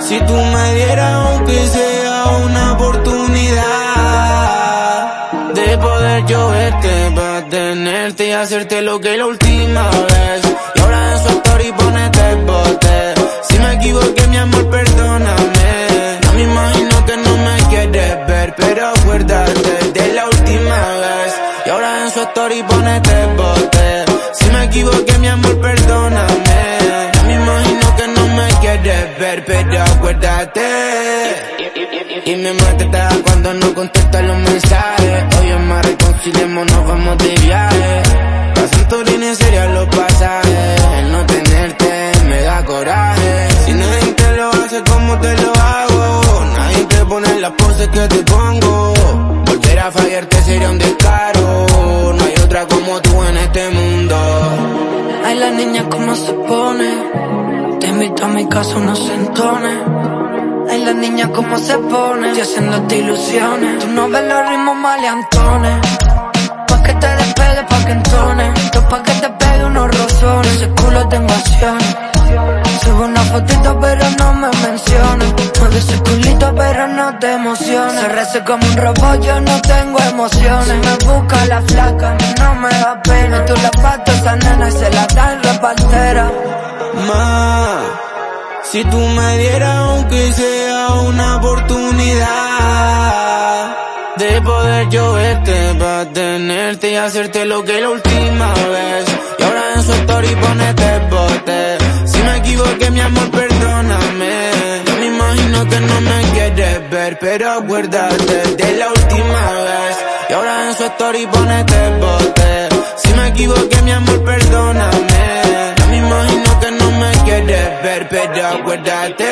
Si tú me dieras aunque sea una oportunidad de poder yo verte para tenerte y hacerte lo que la última vez. Y ahora en su story ponete bote. Si me equivoqué, mi amor, perdóname. No me imagino que no me quieres ver, pero acuérdate de la última vez. Y ahora en su story ponete bote. Si me equivoqué, mi amor, perdóname. Quieres ver, pero acuérdate. Y me mata cuando no contesta los mensajes. Oye, más reconciliemos, nos vamos de viaje. Pa' Santorini sería los pasajes. El no tenerte me da coraje. Si nadie te lo hace como te lo hago. Nadie te pone las poses que te pongo. Volver a fallarte sería un descaro. No hay otra como tú en este mundo. Ay, la niña como se pone. Te invito a mi casa unos sentones. Ay, la niña como se pone. Estoy haciéndote ilusiones. Tú no ves los ritmos maleantones. Pa' que te despegue, pa' que entones. Yo pa' que te pegue unos rozones. Ese culo te emociona. Subo una fotito pero no me menciones. Mueve ese culito pero no te emociones. Se rece como un robot, yo no tengo emociones. Me busca la flaca, a no me da pena. Tú la patas esa nena y se la dan repartera. Más, si tú me dieras aunque sea una oportunidad de poder yo para tenerte y hacerte lo que la última vez. Y ahora en su story ponete bote. Si me equivoqué, mi amor, perdóname. Yo me imagino que no me quieres ver, pero acuérdate de la última vez. Y ahora en su story ponete bote. Si me equivoqué, mi amor, perdóname. Pero acuérdate.